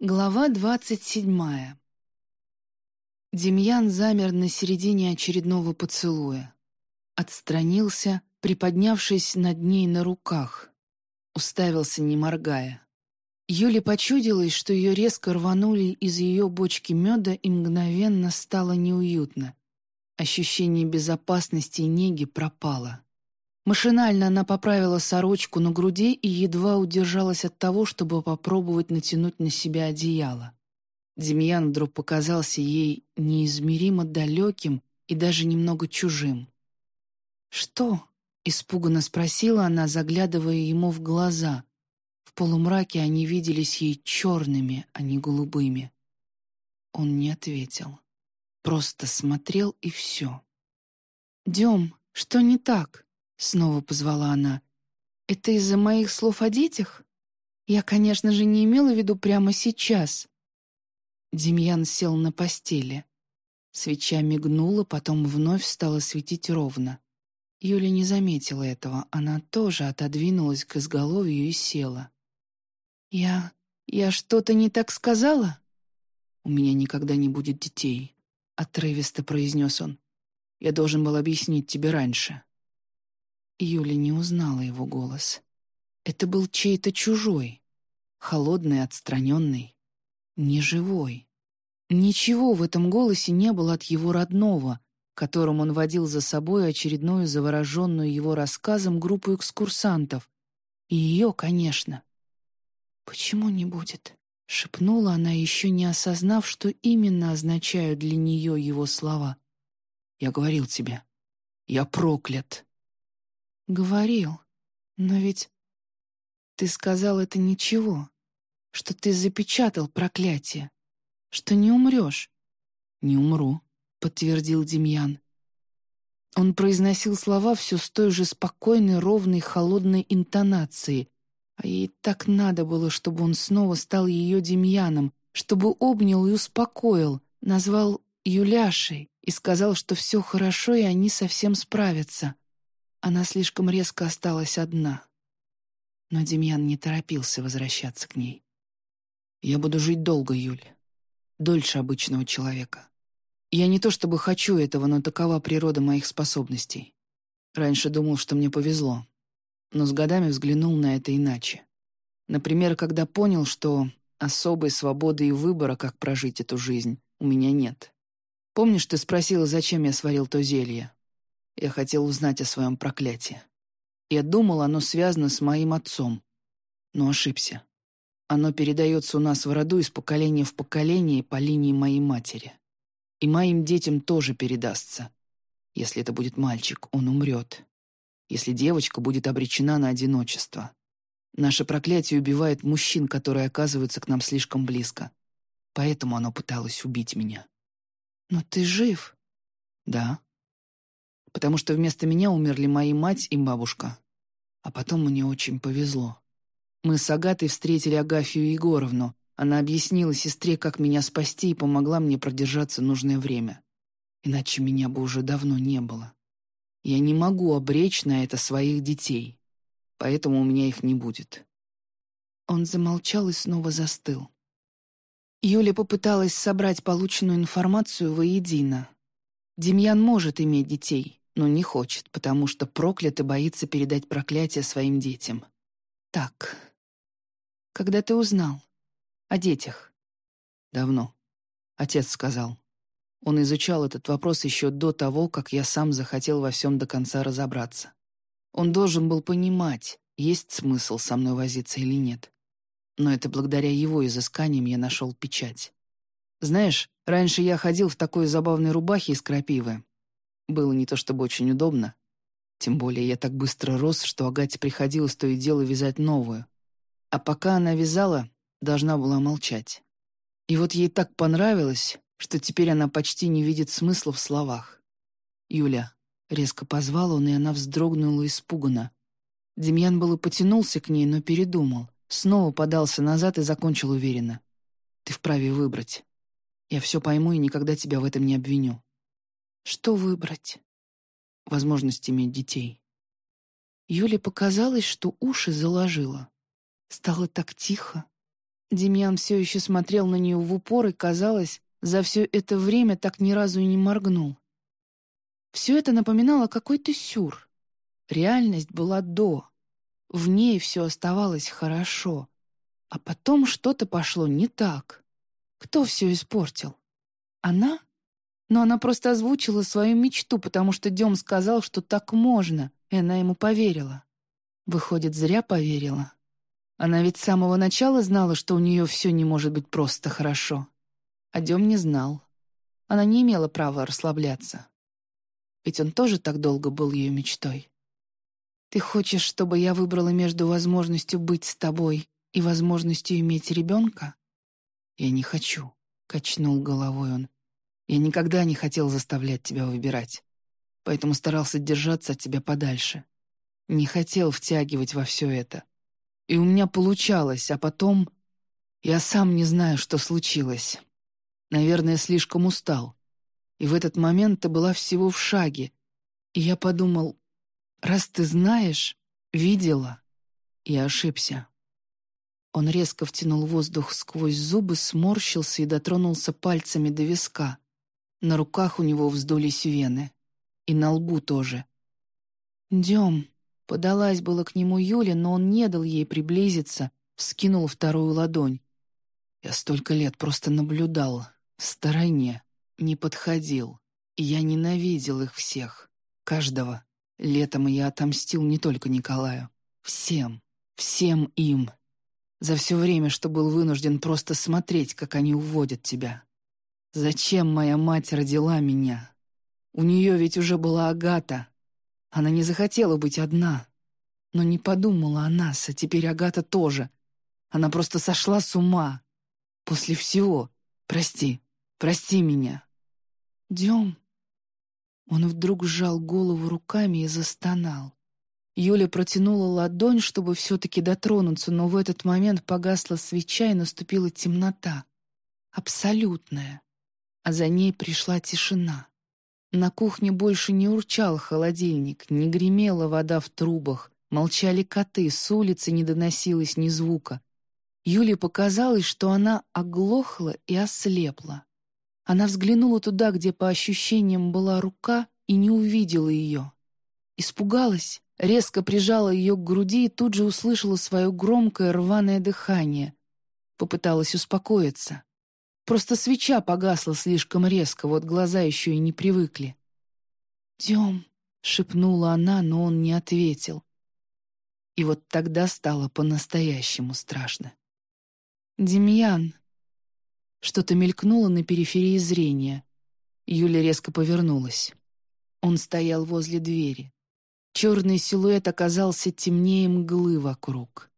Глава двадцать седьмая. Демьян замер на середине очередного поцелуя. Отстранился, приподнявшись над ней на руках. Уставился, не моргая. Юле почудилось, что ее резко рванули из ее бочки меда и мгновенно стало неуютно. Ощущение безопасности и неги пропало. Машинально она поправила сорочку на груди и едва удержалась от того, чтобы попробовать натянуть на себя одеяло. Демьян вдруг показался ей неизмеримо далеким и даже немного чужим. «Что?» — испуганно спросила она, заглядывая ему в глаза. В полумраке они виделись ей черными, а не голубыми. Он не ответил. Просто смотрел и все. «Дем, что не так?» — снова позвала она. «Это из-за моих слов о детях? Я, конечно же, не имела в виду прямо сейчас». Демьян сел на постели. Свеча мигнула, потом вновь стала светить ровно. Юля не заметила этого, она тоже отодвинулась к изголовью и села. «Я... я что-то не так сказала?» «У меня никогда не будет детей», — отрывисто произнес он. «Я должен был объяснить тебе раньше». Юля не узнала его голос. Это был чей-то чужой, холодный, отстраненный, неживой. Ничего в этом голосе не было от его родного, которым он водил за собой очередную завороженную его рассказом группу экскурсантов. И ее, конечно. «Почему не будет?» — шепнула она, еще не осознав, что именно означают для нее его слова. «Я говорил тебе, я проклят!» Говорил. Но ведь ты сказал это ничего, что ты запечатал проклятие, что не умрешь. Не умру, подтвердил Демьян. Он произносил слова все с той же спокойной, ровной, холодной интонацией, а ей так надо было, чтобы он снова стал ее Демьяном, чтобы обнял и успокоил, назвал Юляшей и сказал, что все хорошо и они совсем справятся. Она слишком резко осталась одна. Но Демьян не торопился возвращаться к ней. «Я буду жить долго, Юль. Дольше обычного человека. Я не то чтобы хочу этого, но такова природа моих способностей. Раньше думал, что мне повезло, но с годами взглянул на это иначе. Например, когда понял, что особой свободы и выбора, как прожить эту жизнь, у меня нет. Помнишь, ты спросила, зачем я сварил то зелье? Я хотел узнать о своем проклятии. Я думал, оно связано с моим отцом. Но ошибся. Оно передается у нас в роду из поколения в поколение по линии моей матери. И моим детям тоже передастся. Если это будет мальчик, он умрет. Если девочка будет обречена на одиночество. Наше проклятие убивает мужчин, которые оказываются к нам слишком близко. Поэтому оно пыталось убить меня. «Но ты жив?» «Да, потому что вместо меня умерли мои мать и бабушка. А потом мне очень повезло. Мы с Агатой встретили Агафью Егоровну. Она объяснила сестре, как меня спасти, и помогла мне продержаться нужное время. Иначе меня бы уже давно не было. Я не могу обречь на это своих детей, поэтому у меня их не будет». Он замолчал и снова застыл. Юля попыталась собрать полученную информацию воедино. Демьян может иметь детей, но не хочет, потому что проклят и боится передать проклятие своим детям. Так, когда ты узнал? О детях? Давно. Отец сказал. Он изучал этот вопрос еще до того, как я сам захотел во всем до конца разобраться. Он должен был понимать, есть смысл со мной возиться или нет. Но это благодаря его изысканиям я нашел печать. Знаешь, раньше я ходил в такой забавной рубахе из крапивы, было не то чтобы очень удобно. Тем более я так быстро рос, что Агате приходилось то и дело вязать новую. А пока она вязала, должна была молчать. И вот ей так понравилось, что теперь она почти не видит смысла в словах. «Юля», — резко позвал он, и она вздрогнула испуганно. Демьян было потянулся к ней, но передумал. Снова подался назад и закончил уверенно. «Ты вправе выбрать. Я все пойму и никогда тебя в этом не обвиню. Что выбрать? Возможность иметь детей. Юле показалось, что уши заложило. Стало так тихо. Демьян все еще смотрел на нее в упор и, казалось, за все это время так ни разу и не моргнул. Все это напоминало какой-то сюр. Реальность была до. В ней все оставалось хорошо. А потом что-то пошло не так. Кто все испортил? Она? Но она просто озвучила свою мечту, потому что Дем сказал, что так можно, и она ему поверила. Выходит, зря поверила. Она ведь с самого начала знала, что у нее все не может быть просто хорошо. А Дем не знал. Она не имела права расслабляться. Ведь он тоже так долго был ее мечтой. «Ты хочешь, чтобы я выбрала между возможностью быть с тобой и возможностью иметь ребенка?» «Я не хочу», — качнул головой он. «Я никогда не хотел заставлять тебя выбирать, поэтому старался держаться от тебя подальше. Не хотел втягивать во все это. И у меня получалось, а потом... Я сам не знаю, что случилось. Наверное, слишком устал. И в этот момент ты была всего в шаге. И я подумал, раз ты знаешь, видела, я ошибся. Он резко втянул воздух сквозь зубы, сморщился и дотронулся пальцами до виска. На руках у него вздулись вены. И на лбу тоже. «Дем», — подалась было к нему Юля, но он не дал ей приблизиться, вскинул вторую ладонь. «Я столько лет просто наблюдал, в стороне, не подходил. И я ненавидел их всех. Каждого. Летом я отомстил не только Николаю. Всем. Всем им. За все время, что был вынужден просто смотреть, как они уводят тебя. Зачем моя мать родила меня? У нее ведь уже была Агата. Она не захотела быть одна. Но не подумала о нас, а теперь Агата тоже. Она просто сошла с ума. После всего. Прости. Прости меня». «Дем». Он вдруг сжал голову руками и застонал. Юля протянула ладонь, чтобы все-таки дотронуться, но в этот момент погасла свеча и наступила темнота. Абсолютная. А за ней пришла тишина. На кухне больше не урчал холодильник, не гремела вода в трубах, молчали коты, с улицы не доносилось ни звука. Юле показалось, что она оглохла и ослепла. Она взглянула туда, где по ощущениям была рука, и не увидела ее. Испугалась, резко прижала ее к груди и тут же услышала свое громкое рваное дыхание. Попыталась успокоиться. Просто свеча погасла слишком резко, вот глаза еще и не привыкли. «Дем», — шепнула она, но он не ответил. И вот тогда стало по-настоящему страшно. «Демьян», что-то мелькнуло на периферии зрения. Юля резко повернулась. Он стоял возле двери. Черный силуэт оказался темнее мглы вокруг.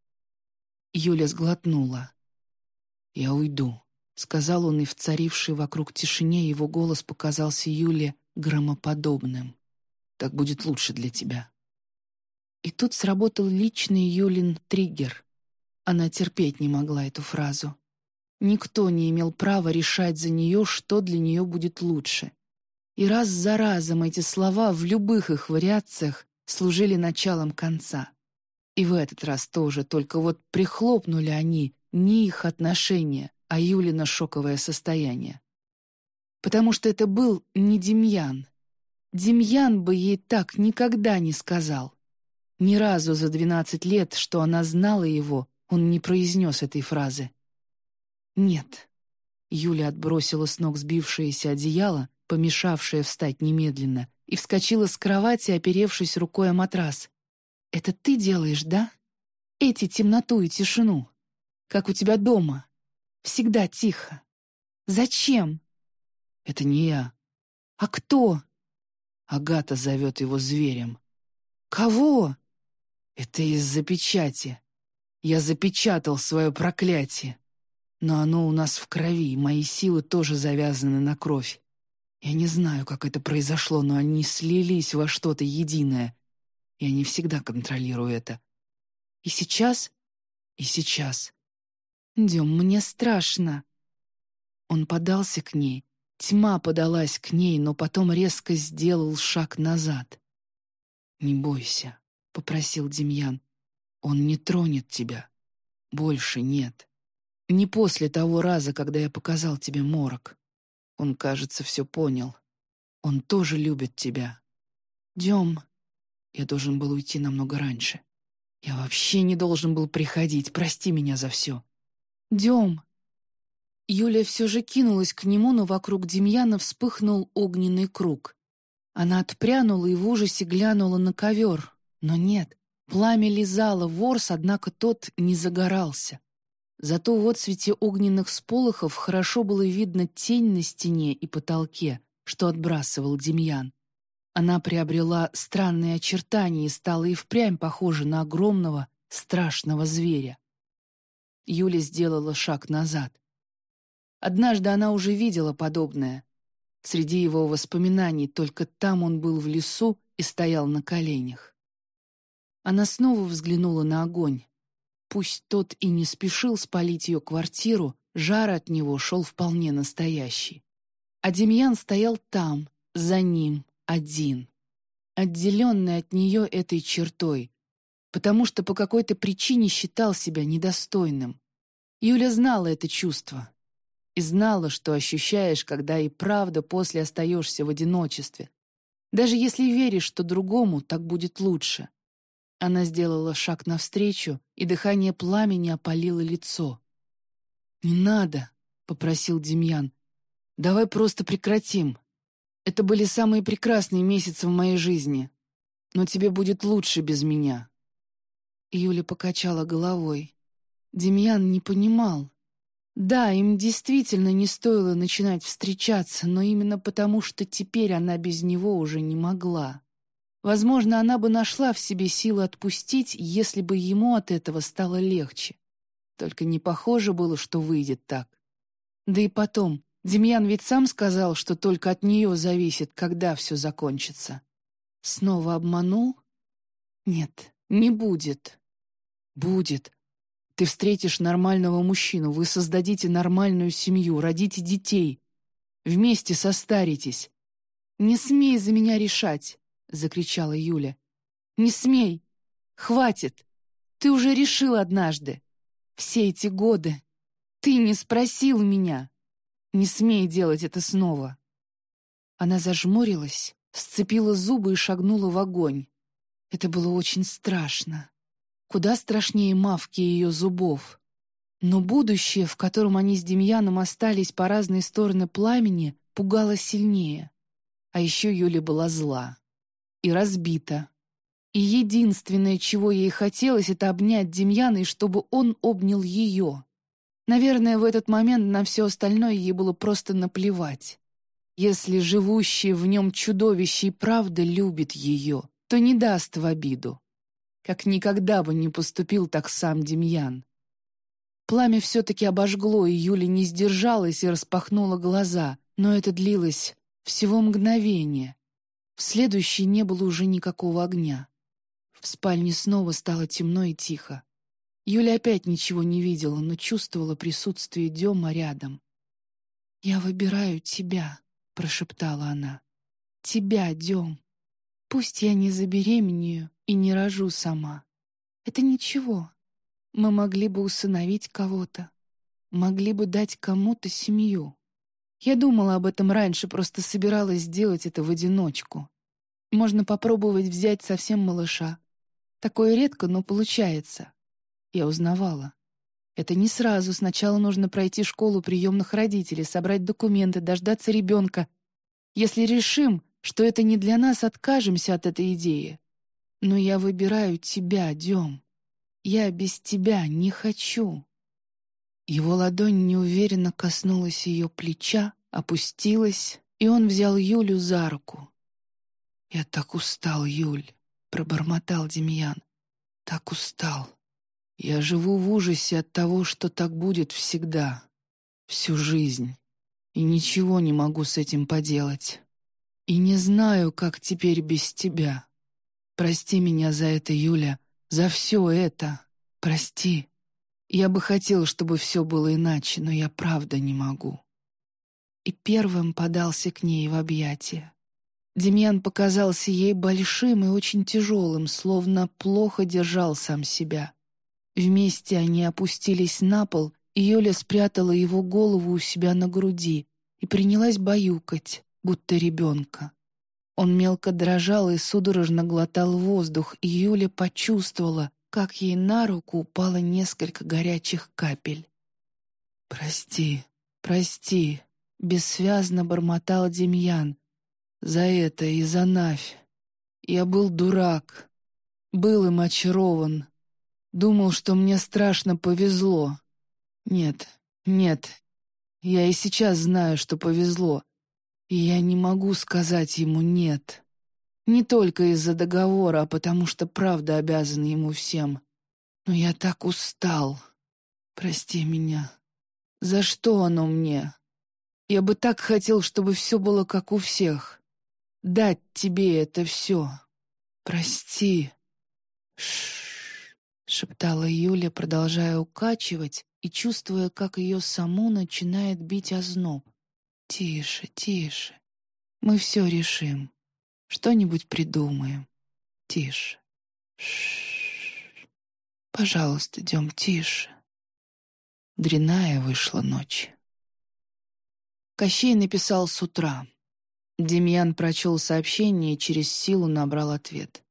Юля сглотнула. «Я уйду», — сказал он, и в царившей вокруг тишине его голос показался Юле громоподобным. «Так будет лучше для тебя». И тут сработал личный Юлин триггер. Она терпеть не могла эту фразу. Никто не имел права решать за нее, что для нее будет лучше. И раз за разом эти слова в любых их вариациях служили началом конца. И в этот раз тоже, только вот прихлопнули они не их отношения, а Юлина шоковое состояние. Потому что это был не Демьян. Демьян бы ей так никогда не сказал. Ни разу за двенадцать лет, что она знала его, он не произнес этой фразы. «Нет». Юля отбросила с ног сбившееся одеяло, помешавшее встать немедленно, и вскочила с кровати, оперевшись рукой о матрас. «Это ты делаешь, да? Эти темноту и тишину. Как у тебя дома. Всегда тихо. Зачем?» «Это не я». «А кто?» Агата зовет его зверем. «Кого?» «Это из-за печати. Я запечатал свое проклятие. Но оно у нас в крови, мои силы тоже завязаны на кровь. Я не знаю, как это произошло, но они слились во что-то единое. Я не всегда контролирую это. И сейчас? И сейчас. Дем, мне страшно. Он подался к ней. Тьма подалась к ней, но потом резко сделал шаг назад. «Не бойся», — попросил Демьян. «Он не тронет тебя. Больше нет». Не после того раза, когда я показал тебе морок. Он, кажется, все понял. Он тоже любит тебя. Дем, я должен был уйти намного раньше. Я вообще не должен был приходить, прости меня за все. Дем. Юля все же кинулась к нему, но вокруг Демьяна вспыхнул огненный круг. Она отпрянула и в ужасе глянула на ковер. Но нет, пламя лизало ворс, однако тот не загорался. Зато в отсвете огненных сполохов хорошо было видно тень на стене и потолке, что отбрасывал Демьян. Она приобрела странные очертания и стала и впрямь похожа на огромного, страшного зверя. Юля сделала шаг назад. Однажды она уже видела подобное. Среди его воспоминаний только там он был в лесу и стоял на коленях. Она снова взглянула на огонь. Пусть тот и не спешил спалить ее квартиру, жар от него шел вполне настоящий. А Демьян стоял там, за ним, один, отделенный от нее этой чертой, потому что по какой-то причине считал себя недостойным. Юля знала это чувство и знала, что ощущаешь, когда и правда после остаешься в одиночестве, даже если веришь, что другому так будет лучше. Она сделала шаг навстречу, и дыхание пламени опалило лицо. «Не надо», — попросил Демьян. «Давай просто прекратим. Это были самые прекрасные месяцы в моей жизни. Но тебе будет лучше без меня». Юля покачала головой. Демьян не понимал. Да, им действительно не стоило начинать встречаться, но именно потому, что теперь она без него уже не могла. Возможно, она бы нашла в себе силы отпустить, если бы ему от этого стало легче. Только не похоже было, что выйдет так. Да и потом, Демьян ведь сам сказал, что только от нее зависит, когда все закончится. Снова обманул? Нет, не будет. Будет. Ты встретишь нормального мужчину, вы создадите нормальную семью, родите детей. Вместе состаритесь. Не смей за меня решать. — закричала Юля. «Не смей! Хватит! Ты уже решил однажды. Все эти годы. Ты не спросил меня. Не смей делать это снова!» Она зажмурилась, сцепила зубы и шагнула в огонь. Это было очень страшно. Куда страшнее мавки ее зубов. Но будущее, в котором они с Демьяном остались по разные стороны пламени, пугало сильнее. А еще Юля была зла и разбита. И единственное, чего ей хотелось, это обнять Демьяна, и чтобы он обнял ее. Наверное, в этот момент на все остальное ей было просто наплевать. Если живущее в нем чудовище и правда любит ее, то не даст в обиду. Как никогда бы не поступил так сам Демьян. Пламя все-таки обожгло, и Юля не сдержалась и распахнула глаза, но это длилось всего мгновение. В следующей не было уже никакого огня. В спальне снова стало темно и тихо. Юля опять ничего не видела, но чувствовала присутствие Дема рядом. «Я выбираю тебя», — прошептала она. «Тебя, Дем. Пусть я не забеременею и не рожу сама. Это ничего. Мы могли бы усыновить кого-то. Могли бы дать кому-то семью. Я думала об этом раньше, просто собиралась сделать это в одиночку. Можно попробовать взять совсем малыша. Такое редко, но получается. Я узнавала. Это не сразу. Сначала нужно пройти школу приемных родителей, собрать документы, дождаться ребенка. Если решим, что это не для нас, откажемся от этой идеи. Но я выбираю тебя, Дем. Я без тебя не хочу. Его ладонь неуверенно коснулась ее плеча, опустилась, и он взял Юлю за руку. «Я так устал, Юль», — пробормотал Демьян. «Так устал. Я живу в ужасе от того, что так будет всегда, всю жизнь, и ничего не могу с этим поделать. И не знаю, как теперь без тебя. Прости меня за это, Юля, за все это. Прости». Я бы хотел, чтобы все было иначе, но я правда не могу. И первым подался к ней в объятия. Демьян показался ей большим и очень тяжелым, словно плохо держал сам себя. Вместе они опустились на пол, Юля спрятала его голову у себя на груди и принялась баюкать, будто ребенка. Он мелко дрожал и судорожно глотал воздух, и Юля почувствовала, как ей на руку упало несколько горячих капель. «Прости, прости», — бессвязно бормотал Демьян. «За это и за Навь. Я был дурак, был им очарован. Думал, что мне страшно повезло. Нет, нет, я и сейчас знаю, что повезло. И я не могу сказать ему «нет». Не только из-за договора, а потому что правда обязан ему всем. Но я так устал. Прости меня. За что оно мне? Я бы так хотел, чтобы все было как у всех. Дать тебе это все. Прости. Ш шептала Юля, продолжая укачивать и чувствуя, как ее саму начинает бить озноб. «Тише, тише. Мы все решим. Что-нибудь придумаем. Тише. Ш Пожалуйста, идем тише». Дряная вышла ночь. Кощей написал с утра. Демьян прочел сообщение и через силу набрал ответ.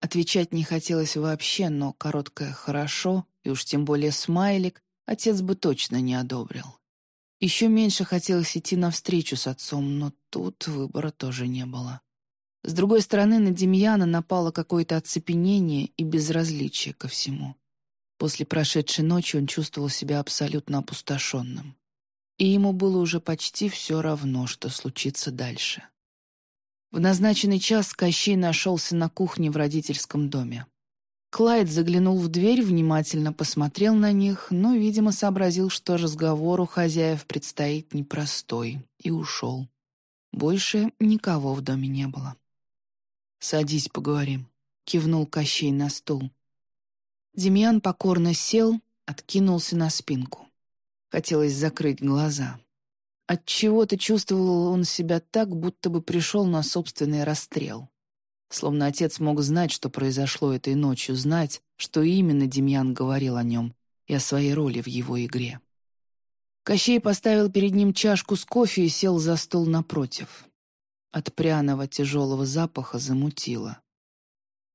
Отвечать не хотелось вообще, но короткое «хорошо» и уж тем более смайлик отец бы точно не одобрил. Еще меньше хотелось идти навстречу с отцом, но тут выбора тоже не было. С другой стороны, на Демьяна напало какое-то оцепенение и безразличие ко всему. После прошедшей ночи он чувствовал себя абсолютно опустошенным. И ему было уже почти все равно, что случится дальше. В назначенный час Кощей нашелся на кухне в родительском доме. Клайд заглянул в дверь, внимательно посмотрел на них, но, видимо, сообразил, что разговор у хозяев предстоит непростой, и ушел. Больше никого в доме не было. «Садись, поговорим», — кивнул Кощей на стул. Демьян покорно сел, откинулся на спинку. Хотелось закрыть глаза. Отчего-то чувствовал он себя так, будто бы пришел на собственный расстрел. Словно отец мог знать, что произошло этой ночью, знать, что именно Демьян говорил о нем и о своей роли в его игре. Кощей поставил перед ним чашку с кофе и сел за стол напротив. От пряного тяжелого запаха замутило.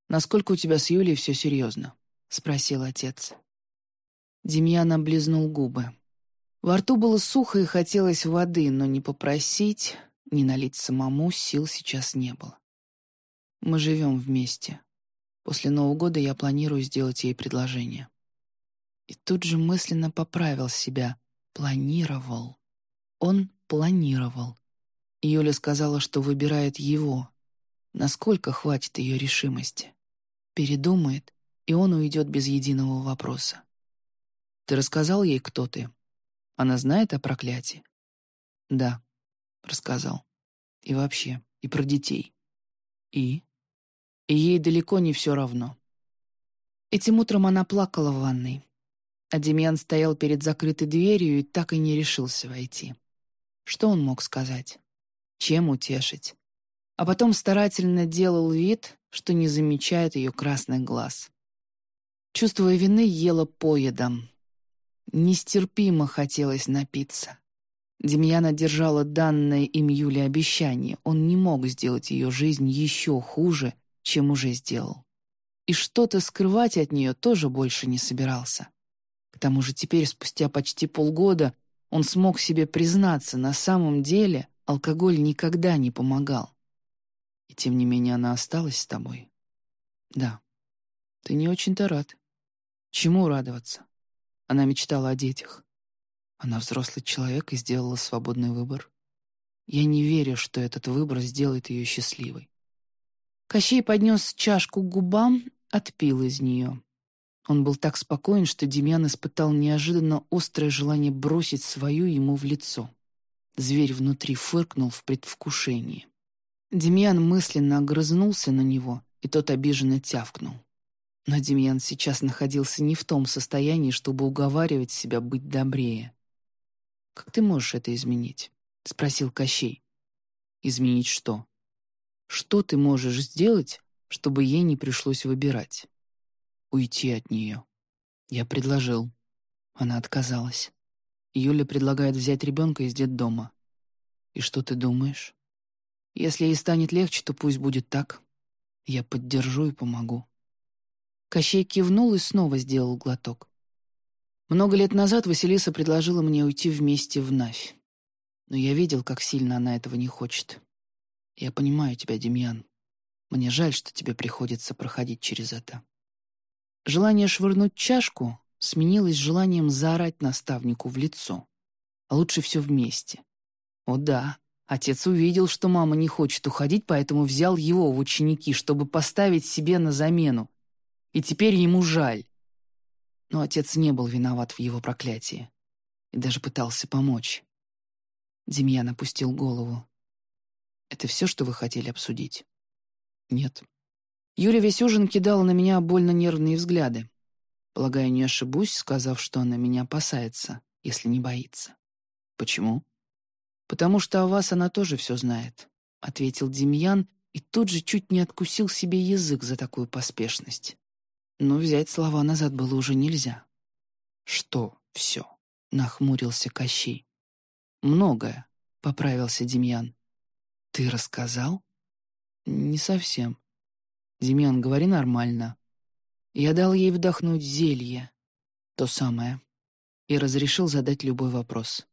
«Насколько у тебя с Юлей все серьезно?» — спросил отец. Демьян облизнул губы. Во рту было сухо и хотелось воды, но не попросить, не налить самому сил сейчас не было. Мы живем вместе. После Нового года я планирую сделать ей предложение. И тут же мысленно поправил себя. Планировал. Он планировал. Юля сказала, что выбирает его. Насколько хватит ее решимости? Передумает, и он уйдет без единого вопроса. «Ты рассказал ей, кто ты?» Она знает о проклятии? Да, рассказал. И вообще, и про детей. И? И ей далеко не все равно. Этим утром она плакала в ванной. А Демьян стоял перед закрытой дверью и так и не решился войти. Что он мог сказать? Чем утешить? А потом старательно делал вид, что не замечает ее красных глаз. Чувствуя вины, ела поедом, Нестерпимо хотелось напиться. Демьяна держала данное им Юле обещание. Он не мог сделать ее жизнь еще хуже, чем уже сделал. И что-то скрывать от нее тоже больше не собирался. К тому же теперь, спустя почти полгода, он смог себе признаться, на самом деле алкоголь никогда не помогал. И тем не менее она осталась с тобой. Да. Ты не очень-то рад. Чему радоваться? Она мечтала о детях. Она взрослый человек и сделала свободный выбор. Я не верю, что этот выбор сделает ее счастливой. Кощей поднес чашку к губам, отпил из нее. Он был так спокоен, что Демьян испытал неожиданно острое желание бросить свою ему в лицо. Зверь внутри фыркнул в предвкушении. Демьян мысленно огрызнулся на него, и тот обиженно тявкнул. Но Демьян сейчас находился не в том состоянии, чтобы уговаривать себя быть добрее. «Как ты можешь это изменить?» — спросил Кощей. «Изменить что? Что ты можешь сделать, чтобы ей не пришлось выбирать?» «Уйти от нее». Я предложил. Она отказалась. Юля предлагает взять ребенка из детдома. И что ты думаешь? Если ей станет легче, то пусть будет так. Я поддержу и помогу. Кощей кивнул и снова сделал глоток. Много лет назад Василиса предложила мне уйти вместе в Навь. Но я видел, как сильно она этого не хочет. Я понимаю тебя, Демьян. Мне жаль, что тебе приходится проходить через это. Желание швырнуть чашку сменилось желанием заорать наставнику в лицо. А лучше все вместе. О да, отец увидел, что мама не хочет уходить, поэтому взял его в ученики, чтобы поставить себе на замену. И теперь ему жаль. Но отец не был виноват в его проклятии и даже пытался помочь. Демьян опустил голову. «Это все, что вы хотели обсудить?» «Нет». Юля весь ужин кидала на меня больно нервные взгляды. Полагаю, не ошибусь, сказав, что она меня опасается, если не боится. «Почему?» «Потому что о вас она тоже все знает», — ответил Демьян и тут же чуть не откусил себе язык за такую поспешность. Но взять слова назад было уже нельзя. «Что все?» — нахмурился Кощей. «Многое», — поправился Демьян. «Ты рассказал?» «Не совсем». «Демьян, говори нормально». Я дал ей вдохнуть зелье, то самое, и разрешил задать любой вопрос.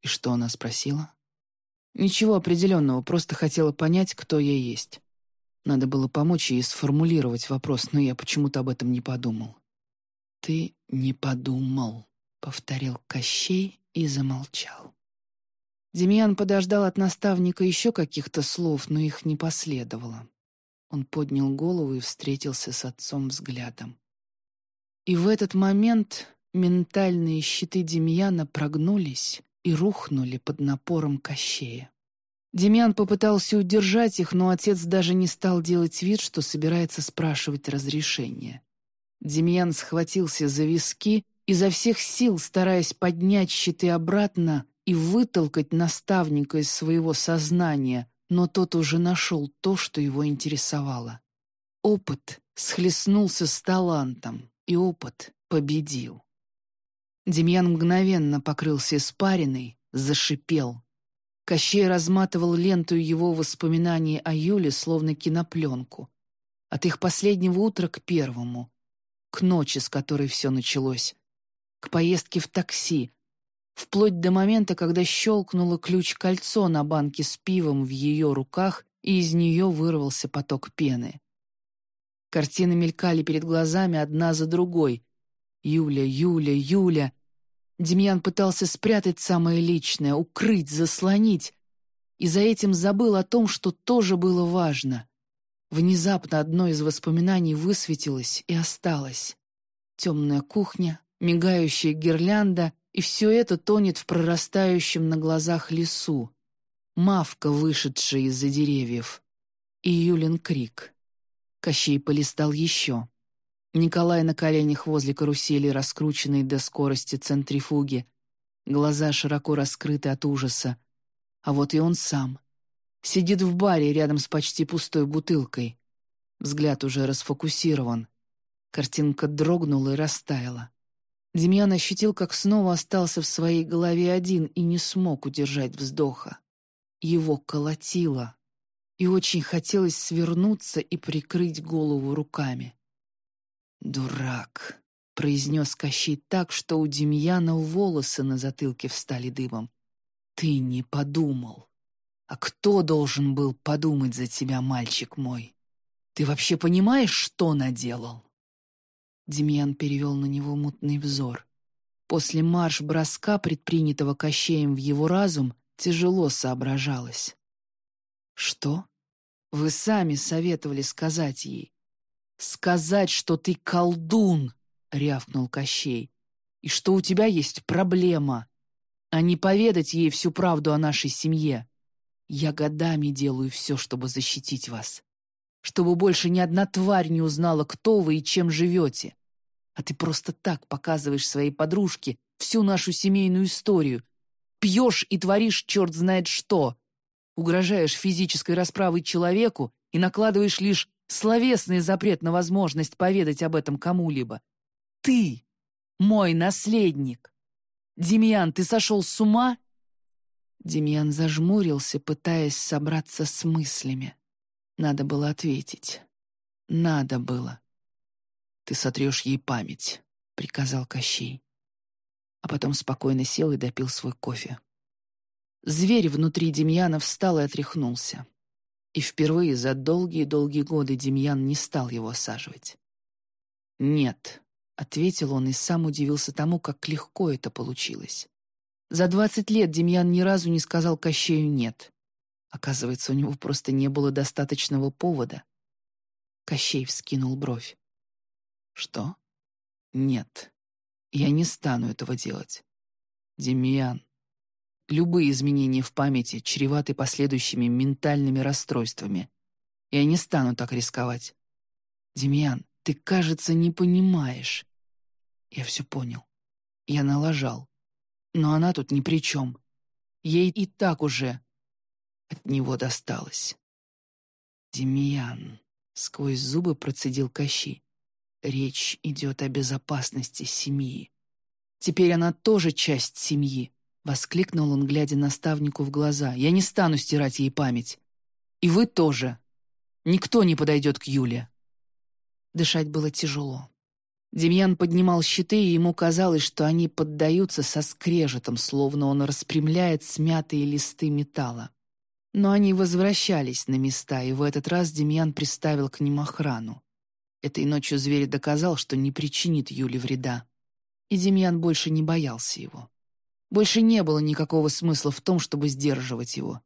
И что она спросила? Ничего определенного, просто хотела понять, кто я есть. Надо было помочь ей сформулировать вопрос, но я почему-то об этом не подумал. «Ты не подумал», — повторил Кощей и замолчал. Демьян подождал от наставника еще каких-то слов, но их не последовало. Он поднял голову и встретился с отцом взглядом. И в этот момент ментальные щиты Демьяна прогнулись и рухнули под напором Кощея. Демьян попытался удержать их, но отец даже не стал делать вид, что собирается спрашивать разрешения. Демьян схватился за виски, изо всех сил стараясь поднять щиты обратно и вытолкать наставника из своего сознания, но тот уже нашел то, что его интересовало. Опыт схлестнулся с талантом, и опыт победил. Демьян мгновенно покрылся испариной, зашипел, Кощей разматывал ленту его воспоминаний о Юле, словно кинопленку. От их последнего утра к первому, к ночи, с которой все началось, к поездке в такси, вплоть до момента, когда щелкнуло ключ-кольцо на банке с пивом в ее руках, и из нее вырвался поток пены. Картины мелькали перед глазами одна за другой. Юля, Юля, Юля. Демьян пытался спрятать самое личное, укрыть, заслонить, и за этим забыл о том, что тоже было важно. Внезапно одно из воспоминаний высветилось и осталось. Темная кухня, мигающая гирлянда, и все это тонет в прорастающем на глазах лесу. Мавка, вышедшая из-за деревьев. И Юлин крик. Кощей полистал еще. Николай на коленях возле карусели, раскрученной до скорости центрифуги. Глаза широко раскрыты от ужаса. А вот и он сам. Сидит в баре рядом с почти пустой бутылкой. Взгляд уже расфокусирован. Картинка дрогнула и растаяла. Демьян ощутил, как снова остался в своей голове один и не смог удержать вздоха. Его колотило, и очень хотелось свернуться и прикрыть голову руками. «Дурак», — произнес Кощей так, что у Демьяна волосы на затылке встали дыбом. «Ты не подумал. А кто должен был подумать за тебя, мальчик мой? Ты вообще понимаешь, что наделал?» Демьян перевел на него мутный взор. После марш-броска, предпринятого Кощеем в его разум, тяжело соображалось. «Что? Вы сами советовали сказать ей. «Сказать, что ты колдун!» — рявкнул Кощей. «И что у тебя есть проблема, а не поведать ей всю правду о нашей семье. Я годами делаю все, чтобы защитить вас, чтобы больше ни одна тварь не узнала, кто вы и чем живете. А ты просто так показываешь своей подружке всю нашу семейную историю, пьешь и творишь черт знает что, угрожаешь физической расправой человеку и накладываешь лишь словесный запрет на возможность поведать об этом кому-либо. Ты — мой наследник. Демьян, ты сошел с ума?» Демьян зажмурился, пытаясь собраться с мыслями. Надо было ответить. Надо было. «Ты сотрешь ей память», — приказал Кощей. А потом спокойно сел и допил свой кофе. Зверь внутри Демьяна встал и отряхнулся. И впервые за долгие-долгие годы Демьян не стал его осаживать. «Нет», — ответил он и сам удивился тому, как легко это получилось. За двадцать лет Демьян ни разу не сказал Кощею «нет». Оказывается, у него просто не было достаточного повода. Кощей вскинул бровь. «Что?» «Нет, я не стану этого делать. Демьян, любые изменения в памяти чреваты последующими ментальными расстройствами. Я не стану так рисковать. Демьян, ты, кажется, не понимаешь. Я все понял. Я налажал. Но она тут ни при чем. Ей и так уже от него досталось. «Демьян», — сквозь зубы процедил Кощи, — «речь идет о безопасности семьи. Теперь она тоже часть семьи», — воскликнул он, глядя наставнику в глаза. «Я не стану стирать ей память. И вы тоже. Никто не подойдет к Юле». Дышать было тяжело. Демьян поднимал щиты, и ему казалось, что они поддаются со скрежетом, словно он распрямляет смятые листы металла. Но они возвращались на места, и в этот раз Демьян приставил к ним охрану. Этой ночью зверь доказал, что не причинит Юле вреда. И Демьян больше не боялся его. Больше не было никакого смысла в том, чтобы сдерживать его.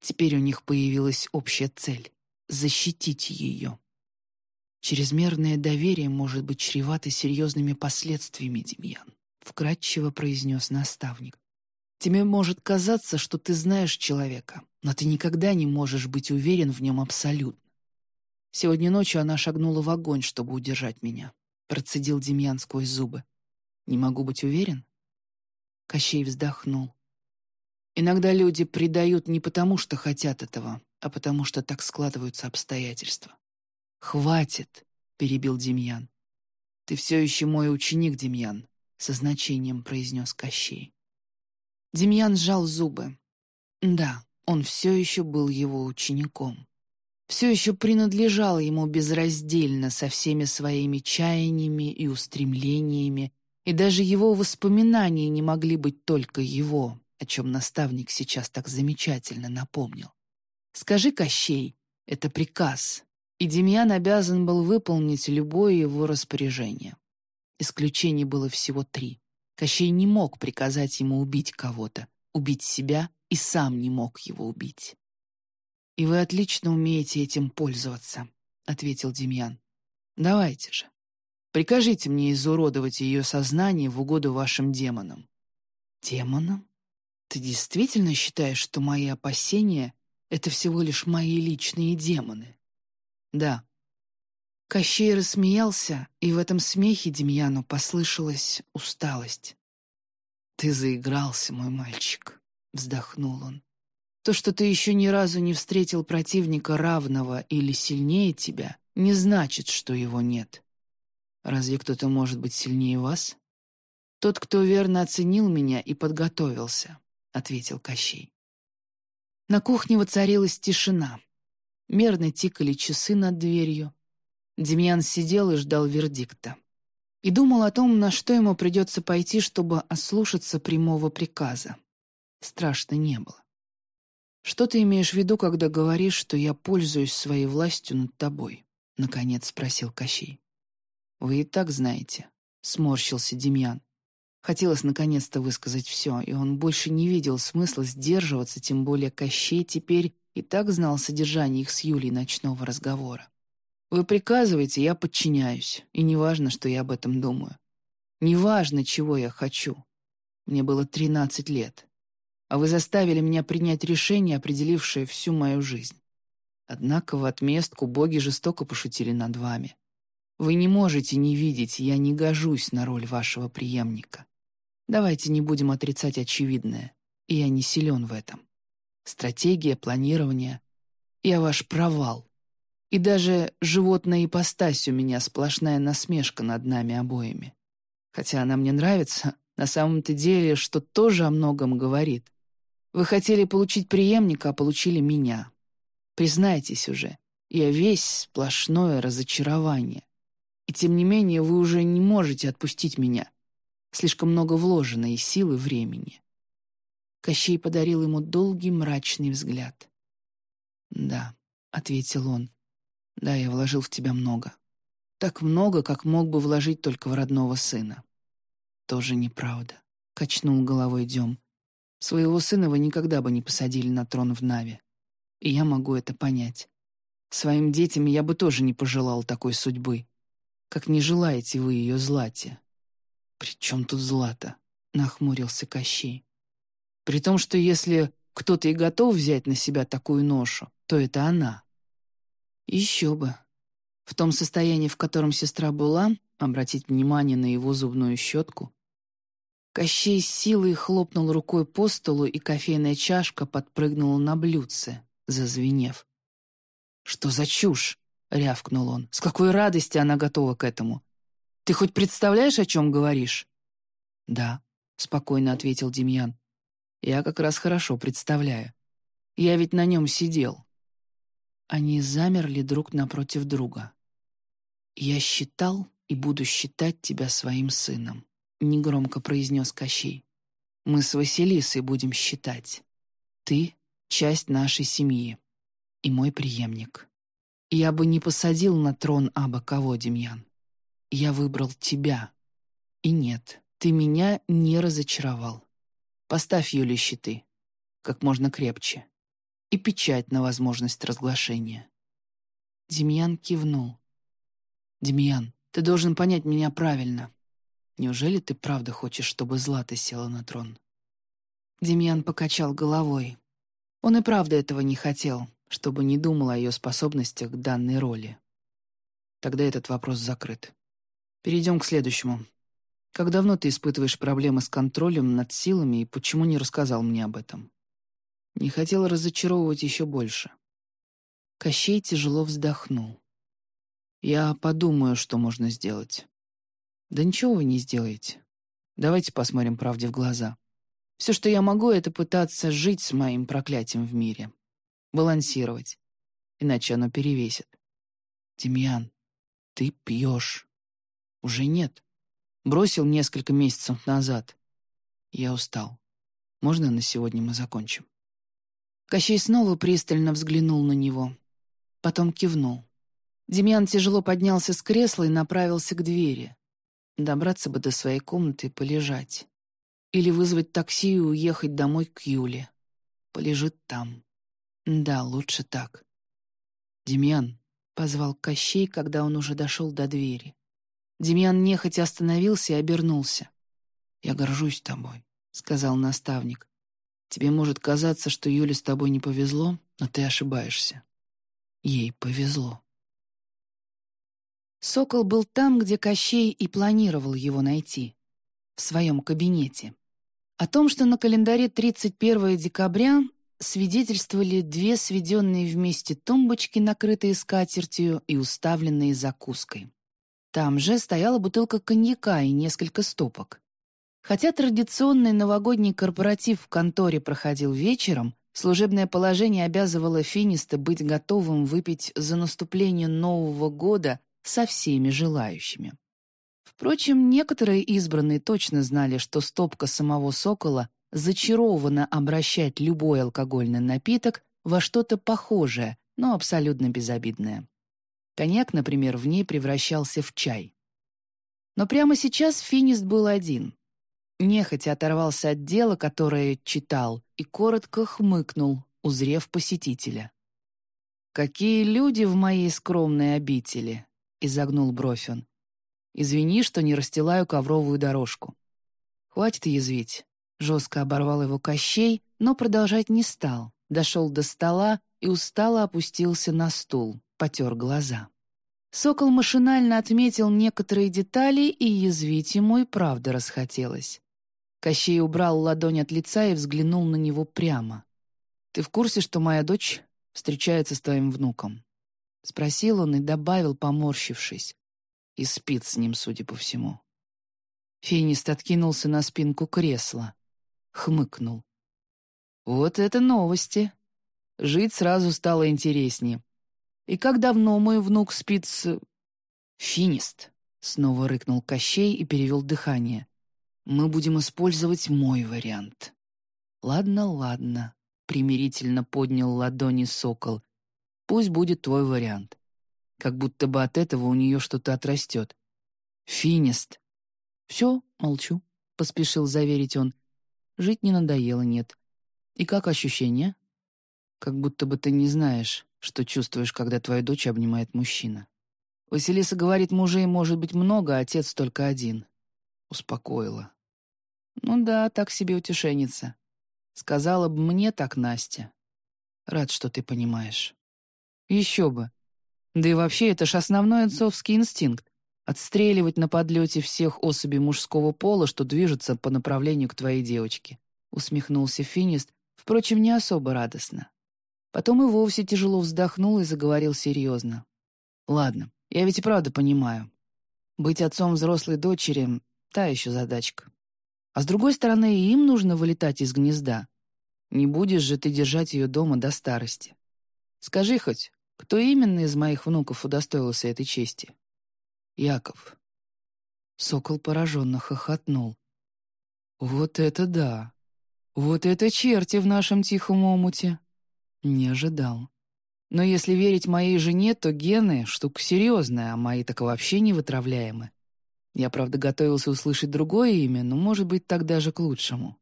Теперь у них появилась общая цель — защитить ее. «Чрезмерное доверие может быть чревато серьезными последствиями, Демьян», — вкратчиво произнес наставник. «Тебе может казаться, что ты знаешь человека, но ты никогда не можешь быть уверен в нем абсолютно. Сегодня ночью она шагнула в огонь, чтобы удержать меня», — процедил Демьян сквозь зубы. «Не могу быть уверен?» Кощей вздохнул. «Иногда люди предают не потому, что хотят этого, а потому, что так складываются обстоятельства. «Хватит!» — перебил Демьян. «Ты все еще мой ученик, Демьян», — со значением произнес Кощей. Демьян сжал зубы. Да, он все еще был его учеником. Все еще принадлежал ему безраздельно со всеми своими чаяниями и устремлениями, и даже его воспоминания не могли быть только его, о чем наставник сейчас так замечательно напомнил. «Скажи, Кощей, это приказ, и Демьян обязан был выполнить любое его распоряжение. Исключений было всего три. Кощей не мог приказать ему убить кого-то, убить себя и сам не мог его убить. «И вы отлично умеете этим пользоваться», — ответил Демьян. «Давайте же. Прикажите мне изуродовать ее сознание в угоду вашим демонам». «Демонам? Ты действительно считаешь, что мои опасения — это всего лишь мои личные демоны?» «Да». Кощей рассмеялся, и в этом смехе Демьяну послышалась усталость. «Ты заигрался, мой мальчик», — вздохнул он. «То, что ты еще ни разу не встретил противника равного или сильнее тебя, не значит, что его нет. Разве кто-то может быть сильнее вас?» «Тот, кто верно оценил меня и подготовился», — ответил Кощей. На кухне воцарилась тишина. Мерно тикали часы над дверью. Демьян сидел и ждал вердикта. И думал о том, на что ему придется пойти, чтобы ослушаться прямого приказа. Страшно не было. «Что ты имеешь в виду, когда говоришь, что я пользуюсь своей властью над тобой?» — наконец спросил Кощей. «Вы и так знаете», — сморщился Демьян. Хотелось наконец-то высказать все, и он больше не видел смысла сдерживаться, тем более Кощей теперь и так знал содержание их с Юлей ночного разговора. «Вы приказываете, я подчиняюсь, и неважно, что я об этом думаю. Неважно, чего я хочу. Мне было тринадцать лет, а вы заставили меня принять решение, определившее всю мою жизнь. Однако в отместку боги жестоко пошутили над вами. Вы не можете не видеть, я не гожусь на роль вашего преемника. Давайте не будем отрицать очевидное, и я не силен в этом стратегия, планирование. Я ваш провал. И даже животная ипостась у меня сплошная насмешка над нами обоими. Хотя она мне нравится, На самом-то деле, что тоже о многом говорит. Вы хотели получить преемника, а получили меня. Признайтесь уже, я весь сплошное разочарование. И тем не менее вы уже не можете отпустить меня. Слишком много вложено и сил, и времени. Кощей подарил ему долгий мрачный взгляд. «Да», — ответил он, — «да, я вложил в тебя много. Так много, как мог бы вложить только в родного сына». «Тоже неправда», — качнул головой Дем. «Своего сына вы никогда бы не посадили на трон в Наве. И я могу это понять. Своим детям я бы тоже не пожелал такой судьбы. Как не желаете вы ее Злате». «При чем тут Злата?» — нахмурился Кощей. «При том, что если кто-то и готов взять на себя такую ношу, то это она». «Еще бы», в том состоянии, в котором сестра была, обратить внимание на его зубную щетку. Кощей с силой хлопнул рукой по столу, и кофейная чашка подпрыгнула на блюдце, зазвенев. «Что за чушь?» — рявкнул он. «С какой радости она готова к этому? Ты хоть представляешь, о чем говоришь?» «Да», — спокойно ответил Демьян. «Я как раз хорошо представляю. Я ведь на нем сидел». Они замерли друг напротив друга. «Я считал и буду считать тебя своим сыном», — негромко произнес Кощей. «Мы с Василисой будем считать. Ты — часть нашей семьи и мой преемник. Я бы не посадил на трон аба кого, Демьян. Я выбрал тебя. И нет, ты меня не разочаровал. Поставь Юле щиты. Как можно крепче. И печать на возможность разглашения». Демьян кивнул. «Демьян, ты должен понять меня правильно. Неужели ты правда хочешь, чтобы Злата села на трон?» Демьян покачал головой. Он и правда этого не хотел, чтобы не думал о ее способностях к данной роли. Тогда этот вопрос закрыт. Перейдем к следующему. Как давно ты испытываешь проблемы с контролем над силами и почему не рассказал мне об этом? Не хотел разочаровывать еще больше. Кощей тяжело вздохнул. Я подумаю, что можно сделать. Да ничего вы не сделаете. Давайте посмотрим правде в глаза. Все, что я могу, это пытаться жить с моим проклятием в мире. Балансировать. Иначе оно перевесит. Демьян, ты пьешь. Уже нет. Бросил несколько месяцев назад. Я устал. Можно на сегодня мы закончим? Кощей снова пристально взглянул на него. Потом кивнул. Демьян тяжело поднялся с кресла и направился к двери. Добраться бы до своей комнаты и полежать. Или вызвать такси и уехать домой к Юле. Полежит там. Да, лучше так. «Демьян», — позвал Кощей, когда он уже дошел до двери. Демьян нехотя остановился и обернулся. «Я горжусь тобой», — сказал наставник. «Тебе может казаться, что Юле с тобой не повезло, но ты ошибаешься. Ей повезло». Сокол был там, где Кощей и планировал его найти. В своем кабинете. О том, что на календаре 31 декабря свидетельствовали две сведенные вместе тумбочки, накрытые скатертью и уставленные закуской. Там же стояла бутылка коньяка и несколько стопок. Хотя традиционный новогодний корпоратив в конторе проходил вечером, служебное положение обязывало Финиста быть готовым выпить за наступление Нового года со всеми желающими. Впрочем, некоторые избранные точно знали, что стопка самого сокола зачарованно обращает любой алкогольный напиток во что-то похожее, но абсолютно безобидное. Коньяк, например, в ней превращался в чай. Но прямо сейчас Финист был один. Нехотя оторвался от дела, которое читал, и коротко хмыкнул, узрев посетителя. «Какие люди в моей скромной обители!» изогнул бровь он. «Извини, что не расстилаю ковровую дорожку». «Хватит язвить», — жестко оборвал его Кощей, но продолжать не стал, дошел до стола и устало опустился на стул, потер глаза. Сокол машинально отметил некоторые детали, и язвить ему и правда расхотелось. Кощей убрал ладонь от лица и взглянул на него прямо. «Ты в курсе, что моя дочь встречается с твоим внуком?» — спросил он и добавил, поморщившись. И спит с ним, судя по всему. Финист откинулся на спинку кресла. Хмыкнул. «Вот это новости!» Жить сразу стало интереснее. «И как давно мой внук спит с...» «Финист!» — снова рыкнул Кощей и перевел дыхание. «Мы будем использовать мой вариант». «Ладно, ладно», — примирительно поднял ладони сокол. «Пусть будет твой вариант». Как будто бы от этого у нее что-то отрастет. «Финист!» «Все, молчу», — поспешил заверить он. «Жить не надоело, нет. И как ощущения?» «Как будто бы ты не знаешь, что чувствуешь, когда твоя дочь обнимает мужчина. Василиса говорит, мужей может быть много, а отец только один». Успокоила. «Ну да, так себе утешенница. Сказала бы мне так, Настя. Рад, что ты понимаешь». «Еще бы. Да и вообще, это ж основной отцовский инстинкт отстреливать на подлете всех особей мужского пола, что движутся по направлению к твоей девочке», — усмехнулся Финист, впрочем, не особо радостно. Потом и вовсе тяжело вздохнул и заговорил серьезно. «Ладно, я ведь и правда понимаю. Быть отцом взрослой дочери — та еще задачка. А с другой стороны, и им нужно вылетать из гнезда. Не будешь же ты держать ее дома до старости. Скажи хоть, кто именно из моих внуков удостоился этой чести?» Яков. Сокол пораженно хохотнул. «Вот это да! Вот это черти в нашем тихом омуте!» Не ожидал. Но если верить моей жене, то гены — штука серьезная, а мои так вообще не вытравляемы. Я, правда, готовился услышать другое имя, но, может быть, так даже к лучшему.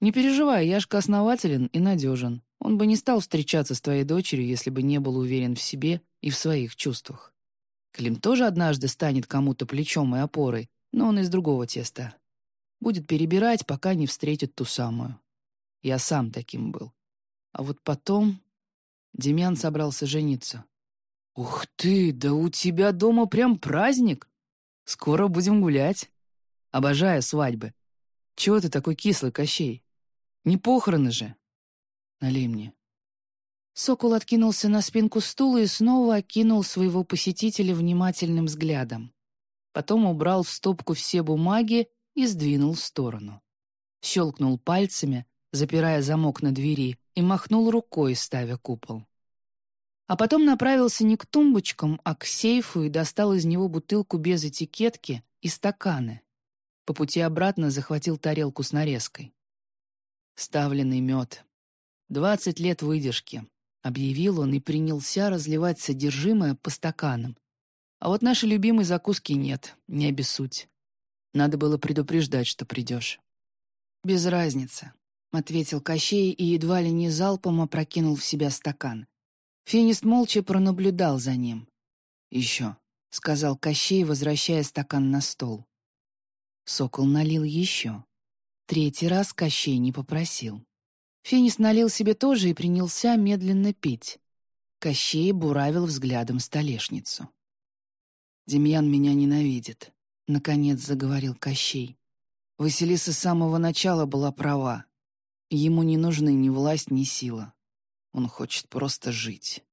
Не переживай, Яшка основателен и надежен. Он бы не стал встречаться с твоей дочерью, если бы не был уверен в себе и в своих чувствах. Клим тоже однажды станет кому-то плечом и опорой, но он из другого теста. Будет перебирать, пока не встретит ту самую. Я сам таким был. А вот потом... Демьян собрался жениться. «Ух ты, да у тебя дома прям праздник! Скоро будем гулять. Обожаю свадьбы. Чего ты такой кислый, Кощей? Не похороны же. Налей мне». Сокол откинулся на спинку стула и снова окинул своего посетителя внимательным взглядом. Потом убрал в стопку все бумаги и сдвинул в сторону. Щелкнул пальцами, запирая замок на двери, и махнул рукой, ставя купол. А потом направился не к тумбочкам, а к сейфу и достал из него бутылку без этикетки и стаканы. По пути обратно захватил тарелку с нарезкой. Ставленный мед. Двадцать лет выдержки. — объявил он и принялся разливать содержимое по стаканам. «А вот нашей любимой закуски нет, не обессудь. Надо было предупреждать, что придешь». «Без разницы», — ответил Кощей и едва ли не залпом опрокинул в себя стакан. Финист молча пронаблюдал за ним. «Еще», — сказал Кощей, возвращая стакан на стол. Сокол налил еще. Третий раз Кощей не попросил. Фенис налил себе тоже и принялся медленно пить. Кощей буравил взглядом столешницу. «Демьян меня ненавидит», — наконец заговорил Кощей. Василиса с самого начала была права. Ему не нужны ни власть, ни сила. Он хочет просто жить.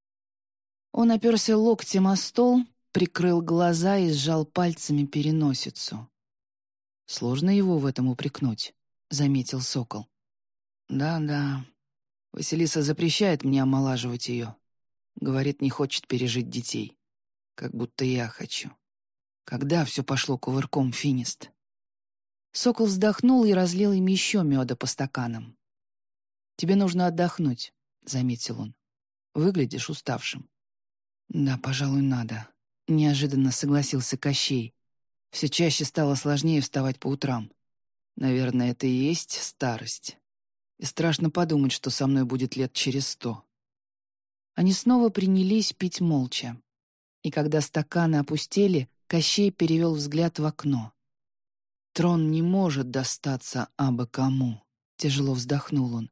Он оперся локтем о стол, прикрыл глаза и сжал пальцами переносицу. «Сложно его в этом упрекнуть», — заметил Сокол. Да-да. Василиса запрещает мне омолаживать ее. Говорит, не хочет пережить детей. Как будто я хочу. Когда все пошло кувырком, финист? Сокол вздохнул и разлил им еще меда по стаканам. «Тебе нужно отдохнуть», — заметил он. «Выглядишь уставшим». «Да, пожалуй, надо», — неожиданно согласился Кощей. Все чаще стало сложнее вставать по утрам. Наверное, это и есть старость и страшно подумать, что со мной будет лет через сто. Они снова принялись пить молча. И когда стаканы опустели, Кощей перевел взгляд в окно. «Трон не может достаться абы кому», — тяжело вздохнул он.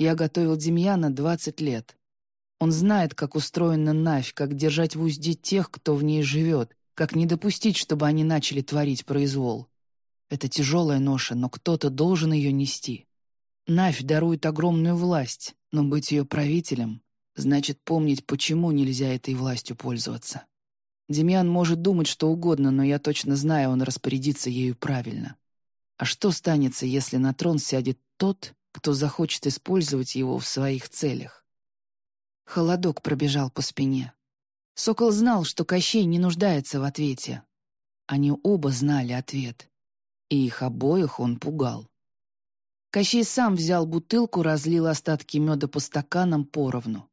«Я готовил Демьяна двадцать лет. Он знает, как устроена Навь, как держать в узде тех, кто в ней живет, как не допустить, чтобы они начали творить произвол. Это тяжелая ноша, но кто-то должен ее нести. Навь дарует огромную власть, но быть ее правителем значит помнить, почему нельзя этой властью пользоваться. Демьян может думать что угодно, но я точно знаю, он распорядится ею правильно. А что станется, если на трон сядет тот, кто захочет использовать его в своих целях? Холодок пробежал по спине. Сокол знал, что Кощей не нуждается в ответе. Они оба знали ответ. И их обоих он пугал. Кощей сам взял бутылку, разлил остатки меда по стаканам поровну.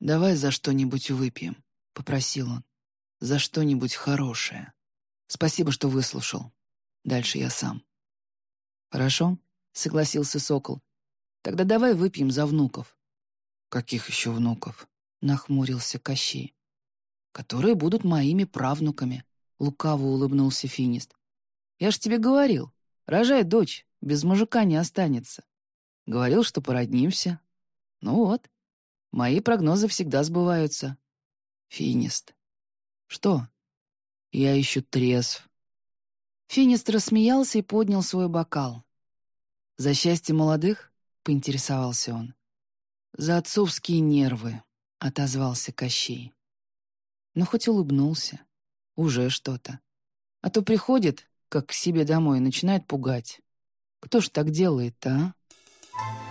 «Давай за что-нибудь выпьем», — попросил он. «За что-нибудь хорошее. Спасибо, что выслушал. Дальше я сам». «Хорошо», — согласился Сокол. «Тогда давай выпьем за внуков». «Каких еще внуков?» — нахмурился Кощей. «Которые будут моими правнуками», — лукаво улыбнулся Финист. «Я ж тебе говорил, рожай дочь, без мужика не останется. Говорил, что породнимся. Ну вот, мои прогнозы всегда сбываются. Финист. Что? Я еще трезв. Финист рассмеялся и поднял свой бокал. «За счастье молодых?» — поинтересовался он. «За отцовские нервы», — отозвался Кощей. Но хоть улыбнулся. Уже что-то. А то приходит, как к себе домой, начинает пугать. Кто ж так делает-то, а?